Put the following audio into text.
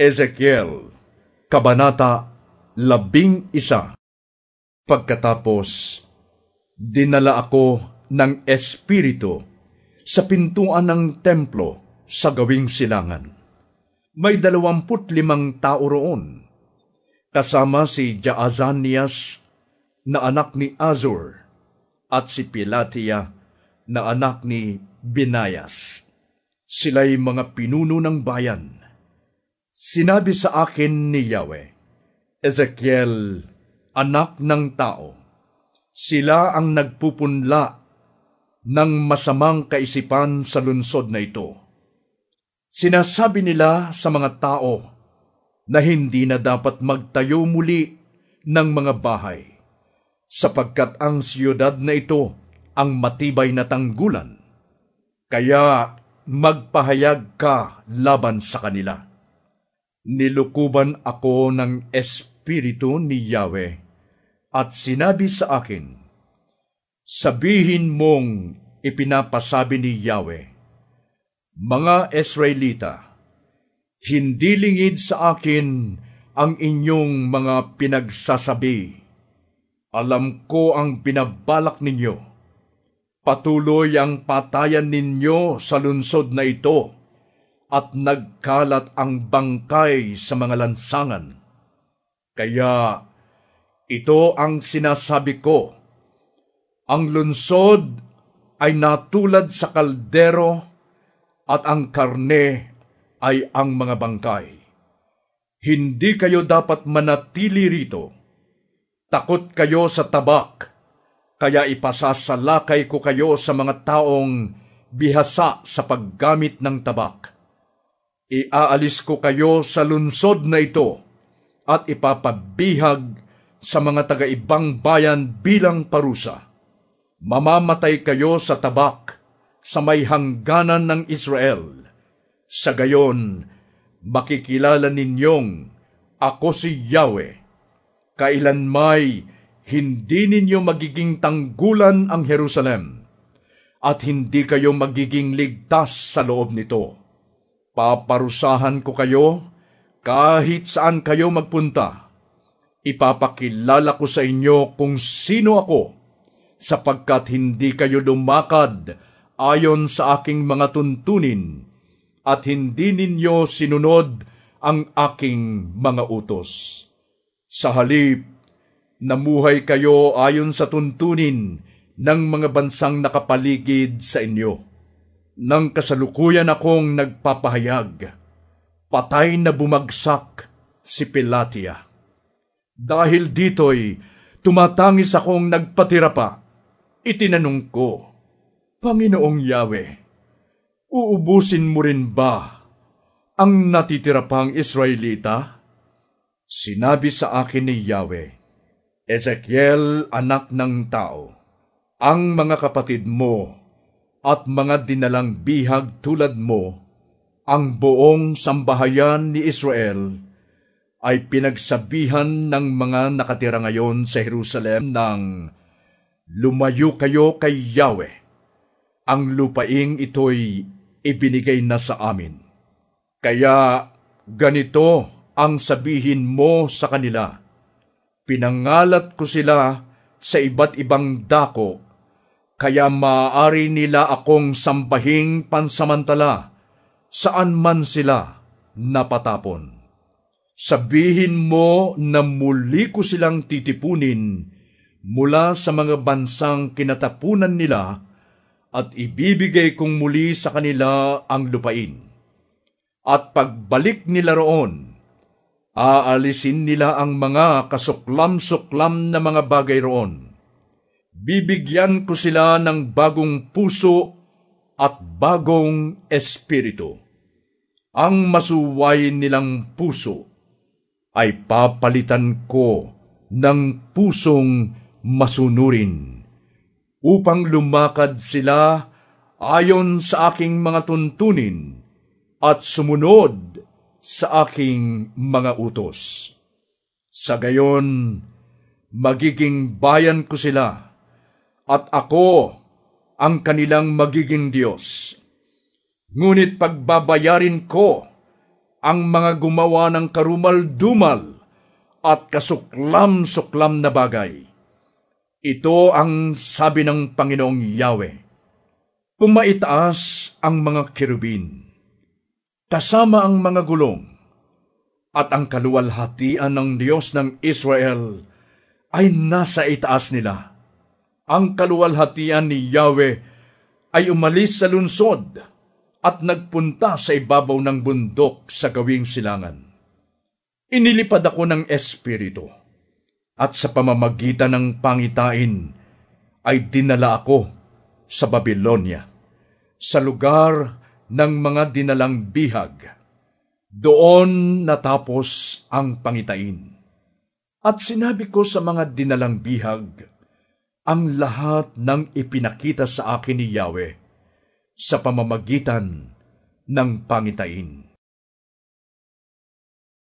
Ezekiel, Kabanata Labing Isa Pagkatapos, dinala ako ng Espiritu sa pintuan ng templo sa gawing silangan. May dalawamput limang tao roon, kasama si Jaazanias na anak ni Azur at si Pilatia na anak ni Binayas. Sila'y mga pinuno ng bayan Sinabi sa akin ni Yahweh, Ezekiel, anak ng tao, sila ang nagpupunla ng masamang kaisipan sa lunsod na ito. Sinasabi nila sa mga tao na hindi na dapat magtayo muli ng mga bahay, sapagkat ang siyudad na ito ang matibay na tanggulan. Kaya magpahayag ka laban sa kanila Nilukuban ako ng Espiritu ni Yahweh at sinabi sa akin, Sabihin mong ipinapasabi ni Yahweh, Mga Israelita, hindi lingid sa akin ang inyong mga pinagsasabi. Alam ko ang binabalak ninyo. Patuloy ang patayan ninyo sa lunsod na ito at nagkalat ang bangkay sa mga lansangan. Kaya ito ang sinasabi ko, ang lunsod ay natulad sa kaldero at ang karne ay ang mga bangkay. Hindi kayo dapat manatili rito. Takot kayo sa tabak, kaya ipasasalakay ko kayo sa mga taong bihasa sa paggamit ng tabak Iaalis ko kayo sa lunsod na ito at ipapabihag sa mga taga-ibang bayan bilang parusa. Mamamatay kayo sa tabak sa may hangganan ng Israel. Sa gayon, makikilala ninyong ako si Yahweh. Kailan may hindi ninyo magiging tanggulan ang Jerusalem at hindi kayo magiging ligtas sa loob nito Paparusahan ko kayo kahit saan kayo magpunta. Ipapakilala ko sa inyo kung sino ako, sapagkat hindi kayo lumakad ayon sa aking mga tuntunin, at hindi ninyo sinunod ang aking mga utos. Sa halip, namuhay kayo ayon sa tuntunin ng mga bansang nakapaligid sa inyo nang kasalukuyan akong nagpapahayag, patay na bumagsak si Pilatia. Dahil dito'y tumatangis akong nagpatira pa. Itinanong ko, Panginoong Yahweh, uubusin mo rin ba ang natitira Israelita? Sinabi sa akin ni Yahweh, Ezekiel, anak ng tao, ang mga kapatid mo at mga dinalang bihag tulad mo, ang buong sambahayan ni Israel ay pinagsabihan ng mga nakatira ngayon sa Jerusalem ng Lumayo kayo kay Yahweh. Ang lupaing ito'y ibinigay na sa amin. Kaya ganito ang sabihin mo sa kanila. Pinangalat ko sila sa iba't ibang dako kaya maaari nila akong sambahing pansamantala saan man sila napatapon. Sabihin mo na muli ko silang titipunin mula sa mga bansang kinatapunan nila at ibibigay kong muli sa kanila ang lupain. At pagbalik nila roon, aalisin nila ang mga kasuklam-suklam na mga bagay roon bibigyan ko sila ng bagong puso at bagong espiritu. Ang masuway nilang puso ay papalitan ko ng pusong masunurin upang lumakad sila ayon sa aking mga tuntunin at sumunod sa aking mga utos. Sa gayon, magiging bayan ko sila at ako ang kanilang magiging Diyos. Ngunit pagbabayarin ko ang mga gumawa ng karumal-dumal at kasuklam-suklam na bagay. Ito ang sabi ng Panginoong Yahweh. Pumaitaas ang mga kerubin, kasama ang mga gulong, at ang kaluwalhatian ng Diyos ng Israel ay nasa itaas nila. Ang kaluwalhatian ni Yahweh ay umalis sa lunsod at nagpunta sa ibabaw ng bundok sa gawing silangan. Inilipad ako ng Espiritu, at sa pamamagitan ng pangitain ay dinala ako sa Babylonia, sa lugar ng mga dinalang bihag. Doon natapos ang pangitain. At sinabi ko sa mga dinalang bihag, ang lahat ng ipinakita sa akin ni Yahweh sa pamamagitan ng pangitain.